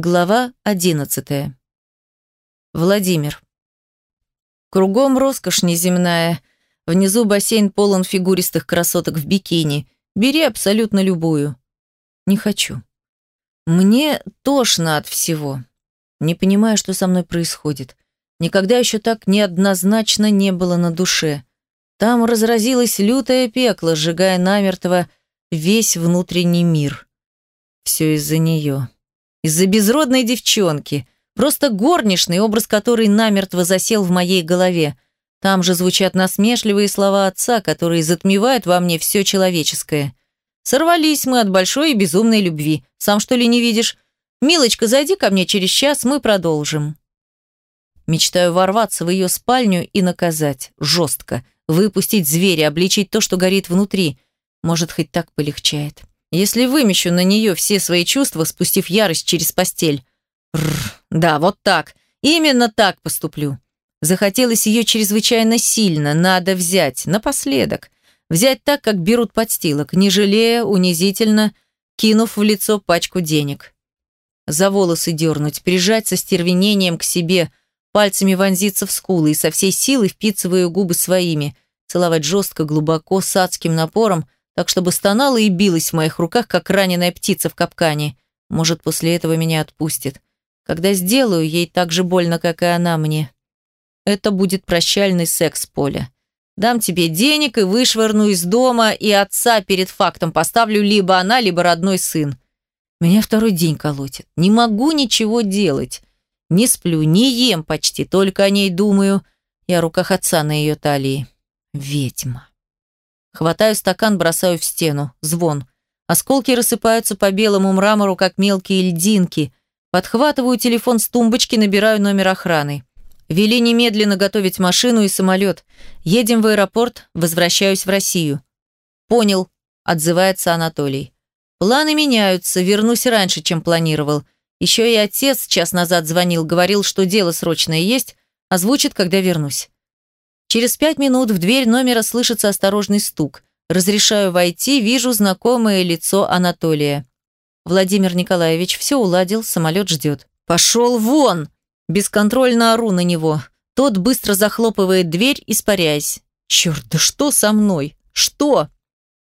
Глава 11. Владимир. Кругом роскошь неземная. Внизу бассейн полон фигуристых красоток в бикини. Бери абсолютно любую. Не хочу. Мне тошно от всего. Не понимаю, что со мной происходит. Никогда еще так неоднозначно не было на душе. Там разразилось лютое пекло, сжигая намертво весь внутренний мир. Все из-за нее. Из-за безродной девчонки. Просто горничный, образ которой намертво засел в моей голове. Там же звучат насмешливые слова отца, которые затмевают во мне все человеческое. Сорвались мы от большой и безумной любви. Сам что ли не видишь? Милочка, зайди ко мне через час, мы продолжим. Мечтаю ворваться в ее спальню и наказать. Жестко. Выпустить зверя, обличить то, что горит внутри. Может, хоть так полегчает. Если вымещу на нее все свои чувства, спустив ярость через постель. Рр, да, вот так. Именно так поступлю. Захотелось ее чрезвычайно сильно, надо взять, напоследок. Взять так, как берут подстилок, не жалея, унизительно, кинув в лицо пачку денег. За волосы дернуть, прижать со стервенением к себе, пальцами вонзиться в скулы и со всей силы впиться в губы своими, целовать жестко, глубоко, с адским напором, так чтобы стонала и билась в моих руках, как раненая птица в капкане. Может, после этого меня отпустит. Когда сделаю ей так же больно, как и она мне. Это будет прощальный секс, Поля. Дам тебе денег и вышвырну из дома, и отца перед фактом поставлю либо она, либо родной сын. Меня второй день колотит. Не могу ничего делать. Не сплю, не ем почти, только о ней думаю. Я о руках отца на ее талии. Ведьма. Хватаю стакан, бросаю в стену. Звон. Осколки рассыпаются по белому мрамору, как мелкие льдинки. Подхватываю телефон с тумбочки, набираю номер охраны. Вели немедленно готовить машину и самолет. Едем в аэропорт, возвращаюсь в Россию. Понял, отзывается Анатолий. Планы меняются, вернусь раньше, чем планировал. Еще и отец час назад звонил, говорил, что дело срочное есть, озвучит, когда вернусь. Через пять минут в дверь номера слышится осторожный стук. Разрешаю войти, вижу знакомое лицо Анатолия. Владимир Николаевич все уладил, самолет ждет. «Пошел вон!» Бесконтрольно ору на него. Тот быстро захлопывает дверь, испаряясь. «Черт, да что со мной? Что?»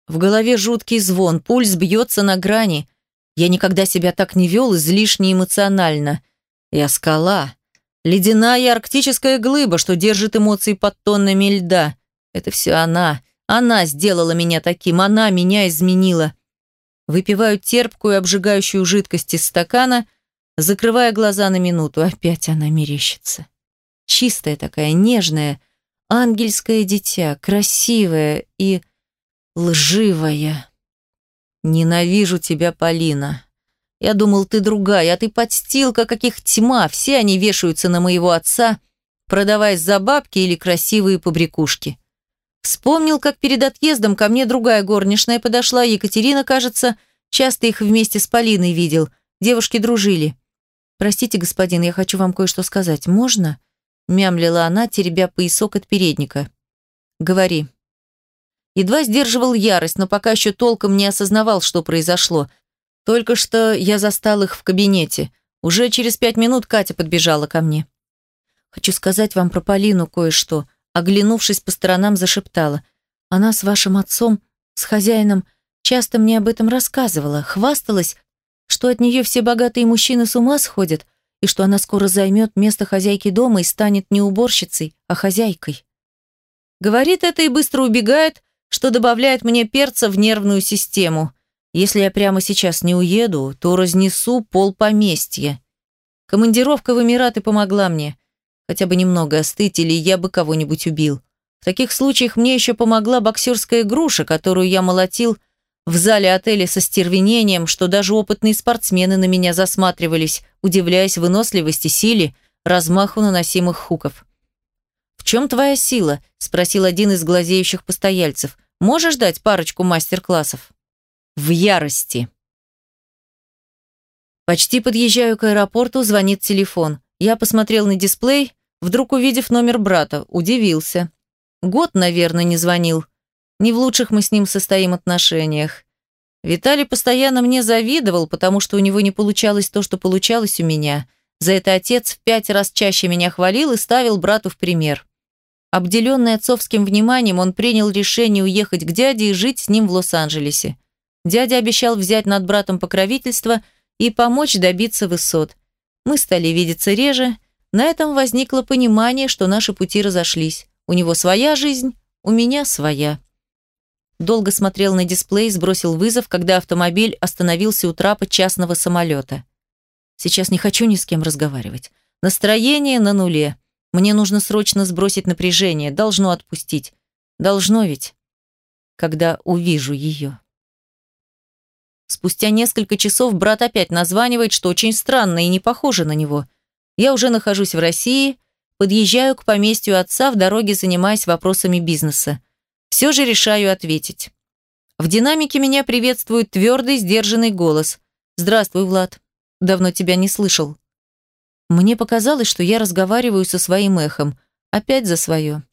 В голове жуткий звон, пульс бьется на грани. Я никогда себя так не вел излишне эмоционально. Я скала. Ледяная арктическая глыба, что держит эмоции под тоннами льда. Это все она. Она сделала меня таким, она меня изменила. Выпиваю терпкую, обжигающую жидкость из стакана, закрывая глаза на минуту. Опять она мерещится. Чистая такая, нежная, ангельское дитя, красивая и лживая. Ненавижу тебя, Полина. Я думал, ты другая, а ты подстилка, каких тьма. Все они вешаются на моего отца, продавая за бабки или красивые побрякушки. Вспомнил, как перед отъездом ко мне другая горничная подошла, Екатерина, кажется, часто их вместе с Полиной видел. Девушки дружили. «Простите, господин, я хочу вам кое-что сказать. Можно?» Мямлила она, теребя поясок от передника. «Говори». Едва сдерживал ярость, но пока еще толком не осознавал, что произошло. Только что я застал их в кабинете. Уже через пять минут Катя подбежала ко мне. «Хочу сказать вам про Полину кое-что», оглянувшись по сторонам, зашептала. «Она с вашим отцом, с хозяином, часто мне об этом рассказывала, хвасталась, что от нее все богатые мужчины с ума сходят, и что она скоро займет место хозяйки дома и станет не уборщицей, а хозяйкой». Говорит это и быстро убегает, что добавляет мне перца в нервную систему. Если я прямо сейчас не уеду, то разнесу пол поместья. Командировка в Эмираты помогла мне. Хотя бы немного остыть, или я бы кого-нибудь убил. В таких случаях мне еще помогла боксерская груша, которую я молотил в зале отеля со стервенением, что даже опытные спортсмены на меня засматривались, удивляясь выносливости, силе, размаху наносимых хуков. «В чем твоя сила?» – спросил один из глазеющих постояльцев. «Можешь дать парочку мастер-классов?» В ярости. Почти подъезжаю к аэропорту, звонит телефон. Я посмотрел на дисплей, вдруг увидев номер брата, удивился. Год, наверное, не звонил. Не в лучших мы с ним состоим отношениях. Виталий постоянно мне завидовал, потому что у него не получалось то, что получалось у меня. За это отец в пять раз чаще меня хвалил и ставил брату в пример. Обделенный отцовским вниманием, он принял решение уехать к дяде и жить с ним в Лос-Анджелесе. Дядя обещал взять над братом покровительство и помочь добиться высот. Мы стали видеться реже. На этом возникло понимание, что наши пути разошлись. У него своя жизнь, у меня своя. Долго смотрел на дисплей, сбросил вызов, когда автомобиль остановился у трапа частного самолета. Сейчас не хочу ни с кем разговаривать. Настроение на нуле. Мне нужно срочно сбросить напряжение, должно отпустить. Должно ведь, когда увижу ее. Спустя несколько часов брат опять названивает, что очень странно и не похоже на него. Я уже нахожусь в России, подъезжаю к поместью отца, в дороге занимаясь вопросами бизнеса. Все же решаю ответить. В динамике меня приветствует твердый, сдержанный голос. «Здравствуй, Влад. Давно тебя не слышал». Мне показалось, что я разговариваю со своим эхом. Опять за свое.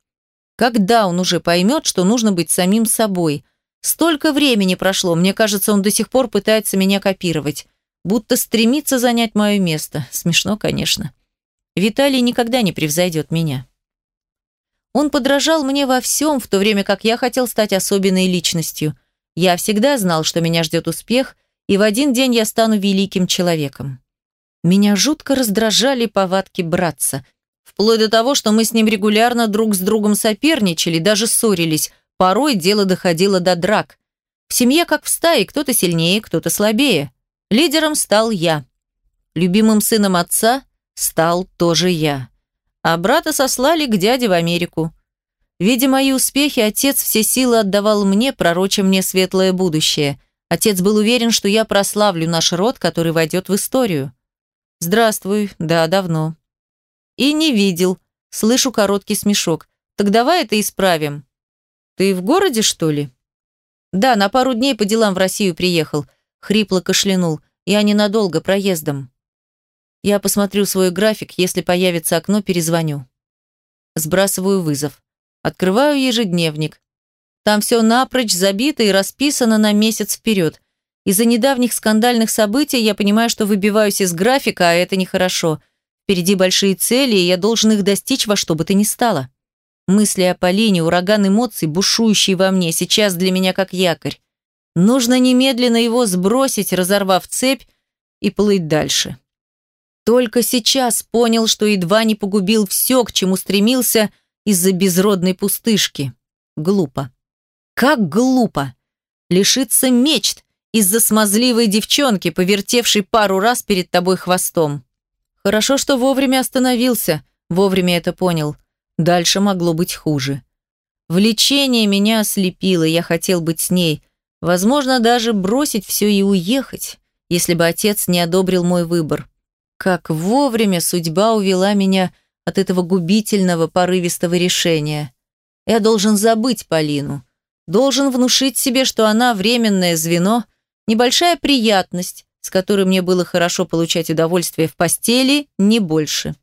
Когда он уже поймет, что нужно быть самим собой? Столько времени прошло, мне кажется, он до сих пор пытается меня копировать. Будто стремится занять мое место. Смешно, конечно. Виталий никогда не превзойдет меня. Он подражал мне во всем, в то время как я хотел стать особенной личностью. Я всегда знал, что меня ждет успех, и в один день я стану великим человеком. Меня жутко раздражали повадки братца. Вплоть до того, что мы с ним регулярно друг с другом соперничали, даже ссорились. Порой дело доходило до драк. В семье, как в стае, кто-то сильнее, кто-то слабее. Лидером стал я. Любимым сыном отца стал тоже я. А брата сослали к дяде в Америку. Видя мои успехи, отец все силы отдавал мне, пророча мне светлое будущее. Отец был уверен, что я прославлю наш род, который войдет в историю. «Здравствуй, да, давно». «И не видел». Слышу короткий смешок. «Так давай это исправим». «Ты в городе, что ли?» «Да, на пару дней по делам в Россию приехал». Хрипло кашлянул. «Я ненадолго, проездом». Я посмотрю свой график, если появится окно, перезвоню. Сбрасываю вызов. Открываю ежедневник. Там все напрочь забито и расписано на месяц вперед. Из-за недавних скандальных событий я понимаю, что выбиваюсь из графика, а это нехорошо. Впереди большие цели, и я должен их достичь во что бы то ни стало. Мысли о Полине, ураган эмоций, бушующий во мне, сейчас для меня как якорь. Нужно немедленно его сбросить, разорвав цепь, и плыть дальше. Только сейчас понял, что едва не погубил все, к чему стремился из-за безродной пустышки. Глупо. Как глупо! Лишиться мечт, из-за смазливой девчонки, повертевшей пару раз перед тобой хвостом. Хорошо, что вовремя остановился, вовремя это понял. Дальше могло быть хуже. Влечение меня ослепило, я хотел быть с ней. Возможно, даже бросить все и уехать, если бы отец не одобрил мой выбор. Как вовремя судьба увела меня от этого губительного, порывистого решения. Я должен забыть Полину. Должен внушить себе, что она временное звено – Небольшая приятность, с которой мне было хорошо получать удовольствие в постели, не больше.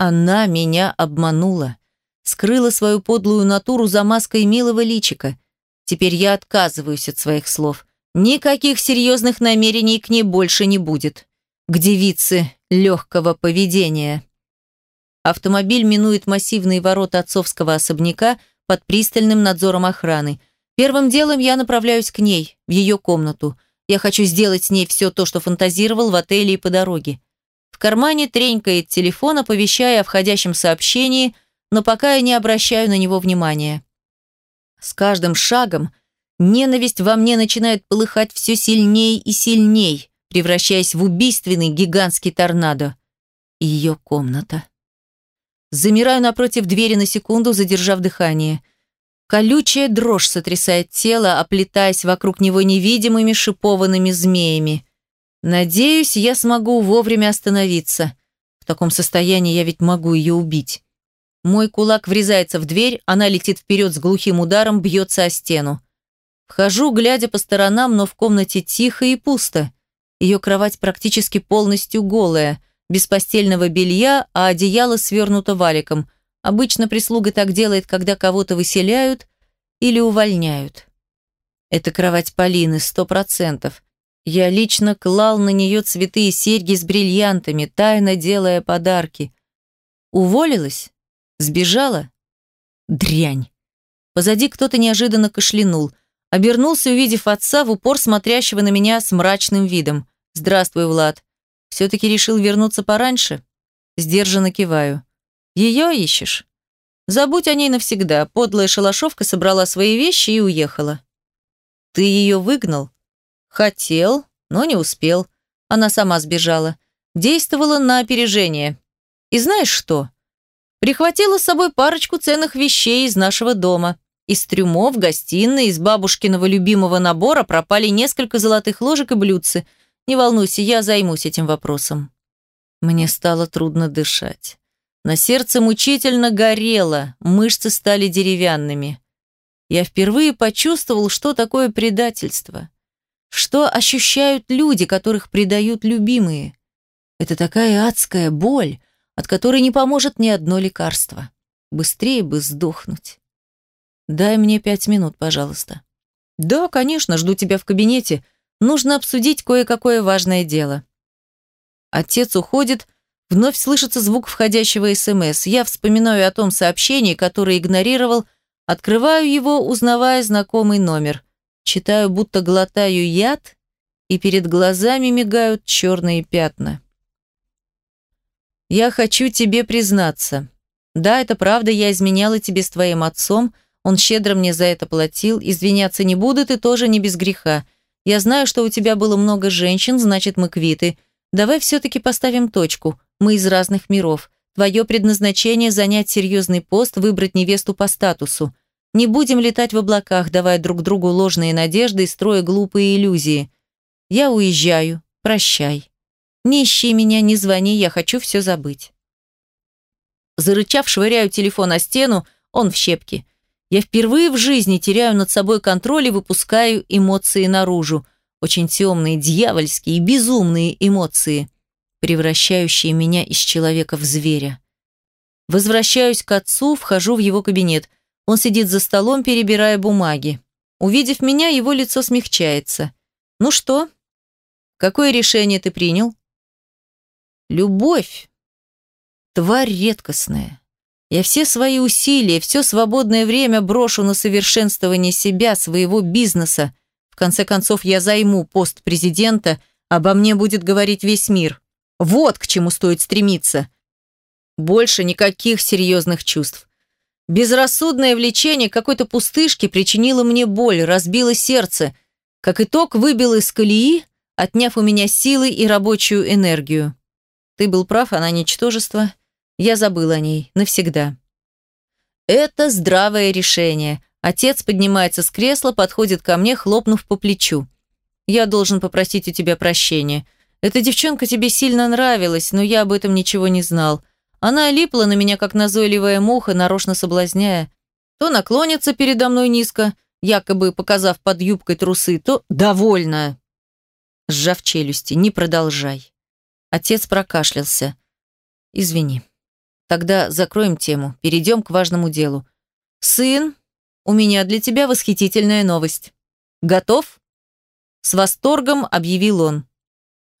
Она меня обманула. Скрыла свою подлую натуру за маской милого личика. Теперь я отказываюсь от своих слов. Никаких серьезных намерений к ней больше не будет. К девице легкого поведения. Автомобиль минует массивные ворота отцовского особняка под пристальным надзором охраны. Первым делом я направляюсь к ней, в ее комнату. Я хочу сделать с ней все то, что фантазировал в отеле и по дороге. В кармане тренькает телефон, оповещая о входящем сообщении, но пока я не обращаю на него внимания. С каждым шагом ненависть во мне начинает полыхать все сильней и сильней, превращаясь в убийственный гигантский торнадо. Ее комната. Замираю напротив двери на секунду, задержав дыхание – Колючая дрожь сотрясает тело, оплетаясь вокруг него невидимыми шипованными змеями. Надеюсь, я смогу вовремя остановиться. В таком состоянии я ведь могу ее убить. Мой кулак врезается в дверь, она летит вперед с глухим ударом, бьется о стену. Вхожу, глядя по сторонам, но в комнате тихо и пусто. Ее кровать практически полностью голая, без постельного белья, а одеяло свернуто валиком – Обычно прислуга так делает, когда кого-то выселяют или увольняют. Это кровать Полины, сто процентов. Я лично клал на нее цветы и серьги с бриллиантами, тайно делая подарки. Уволилась? Сбежала? Дрянь. Позади кто-то неожиданно кашлянул. Обернулся, увидев отца, в упор смотрящего на меня с мрачным видом. «Здравствуй, Влад. Все-таки решил вернуться пораньше?» Сдержанно киваю. «Ее ищешь?» «Забудь о ней навсегда. Подлая шалашовка собрала свои вещи и уехала». «Ты ее выгнал?» «Хотел, но не успел. Она сама сбежала. Действовала на опережение. И знаешь что? Прихватила с собой парочку ценных вещей из нашего дома. Из трюмов, гостиной, из бабушкиного любимого набора пропали несколько золотых ложек и блюдцы. Не волнуйся, я займусь этим вопросом. Мне стало трудно дышать. На сердце мучительно горело, мышцы стали деревянными. Я впервые почувствовал, что такое предательство. Что ощущают люди, которых предают любимые. Это такая адская боль, от которой не поможет ни одно лекарство. Быстрее бы сдохнуть. Дай мне пять минут, пожалуйста. Да, конечно, жду тебя в кабинете. Нужно обсудить кое-какое важное дело. Отец уходит, вновь слышится звук входящего СМС. Я вспоминаю о том сообщении, которое игнорировал, открываю его, узнавая знакомый номер. Читаю, будто глотаю яд, и перед глазами мигают черные пятна. «Я хочу тебе признаться. Да, это правда, я изменяла тебе с твоим отцом, — он щедро мне за это платил, извиняться не буду, ты тоже не без греха. Я знаю, что у тебя было много женщин, значит, мы квиты. Давай все-таки поставим точку. Мы из разных миров. Твое предназначение – занять серьезный пост, выбрать невесту по статусу. Не будем летать в облаках, давая друг другу ложные надежды и строя глупые иллюзии. Я уезжаю. Прощай. Не ищи меня, не звони, я хочу все забыть. Зарычав, швыряю телефон о стену, он в щепки. Я впервые в жизни теряю над собой контроль и выпускаю эмоции наружу. Очень темные, дьявольские и безумные эмоции, превращающие меня из человека в зверя. Возвращаюсь к отцу, вхожу в его кабинет. Он сидит за столом, перебирая бумаги. Увидев меня, его лицо смягчается. «Ну что? Какое решение ты принял?» «Любовь. Тварь редкостная. Я все свои усилия, все свободное время брошу на совершенствование себя, своего бизнеса. В конце концов, я займу пост президента, обо мне будет говорить весь мир. Вот к чему стоит стремиться. Больше никаких серьезных чувств. Безрассудное влечение какой-то пустышки причинило мне боль, разбило сердце. Как итог, выбило из колеи, отняв у меня силы и рабочую энергию. Ты был прав, она ничтожество. Я забыл о ней. Навсегда. Это здравое решение. Отец поднимается с кресла, подходит ко мне, хлопнув по плечу. Я должен попросить у тебя прощения. Эта девчонка тебе сильно нравилась, но я об этом ничего не знал. Она липла на меня, как назойливая муха, нарочно соблазняя. То наклонится передо мной низко, якобы показав под юбкой трусы, то довольно. Сжав челюсти, не продолжай. Отец прокашлялся. Извини. Тогда закроем тему, перейдем к важному делу. Сын, у меня для тебя восхитительная новость. Готов? С восторгом объявил он.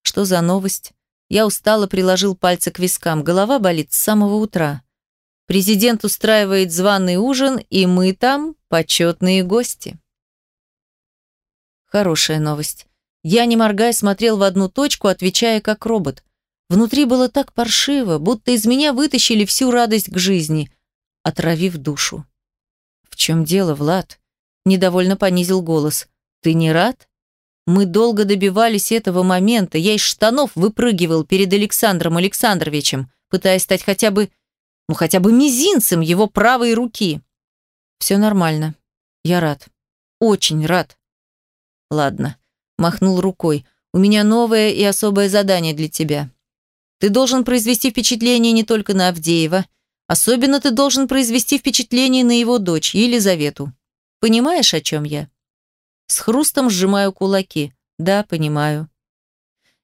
Что за новость? Я устало приложил пальцы к вискам, голова болит с самого утра. Президент устраивает званый ужин, и мы там почетные гости. Хорошая новость. Я, не моргая, смотрел в одну точку, отвечая как робот. Внутри было так паршиво, будто из меня вытащили всю радость к жизни, отравив душу. «В чем дело, Влад?» Недовольно понизил голос. «Ты не рад? Мы долго добивались этого момента. Я из штанов выпрыгивал перед Александром Александровичем, пытаясь стать хотя бы, ну хотя бы мизинцем его правой руки. Все нормально. Я рад. Очень рад. Ладно. Махнул рукой. У меня новое и особое задание для тебя. Ты должен произвести впечатление не только на Авдеева, особенно ты должен произвести впечатление на его дочь, Елизавету. Понимаешь, о чем я? С хрустом сжимаю кулаки. Да, понимаю.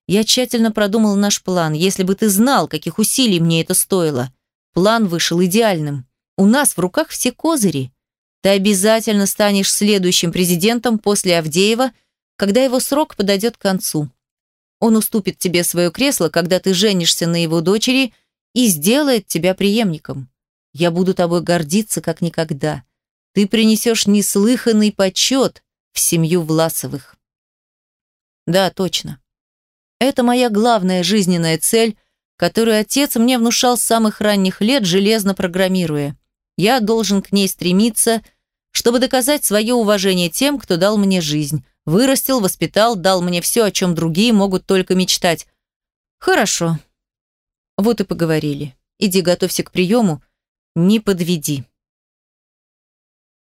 Я тщательно продумал наш план. Если бы ты знал, каких усилий мне это стоило. План вышел идеальным. У нас в руках все козыри. Ты обязательно станешь следующим президентом после Авдеева, когда его срок подойдет к концу. Он уступит тебе свое кресло, когда ты женишься на его дочери и сделает тебя преемником. Я буду тобой гордиться, как никогда. Ты принесешь неслыханный почет в семью Власовых. Да, точно. Это моя главная жизненная цель, которую отец мне внушал с самых ранних лет, железно программируя. Я должен к ней стремиться, чтобы доказать свое уважение тем, кто дал мне жизнь, вырастил, воспитал, дал мне все, о чем другие могут только мечтать. Хорошо. Вот и поговорили. Иди готовься к приему, не подведи.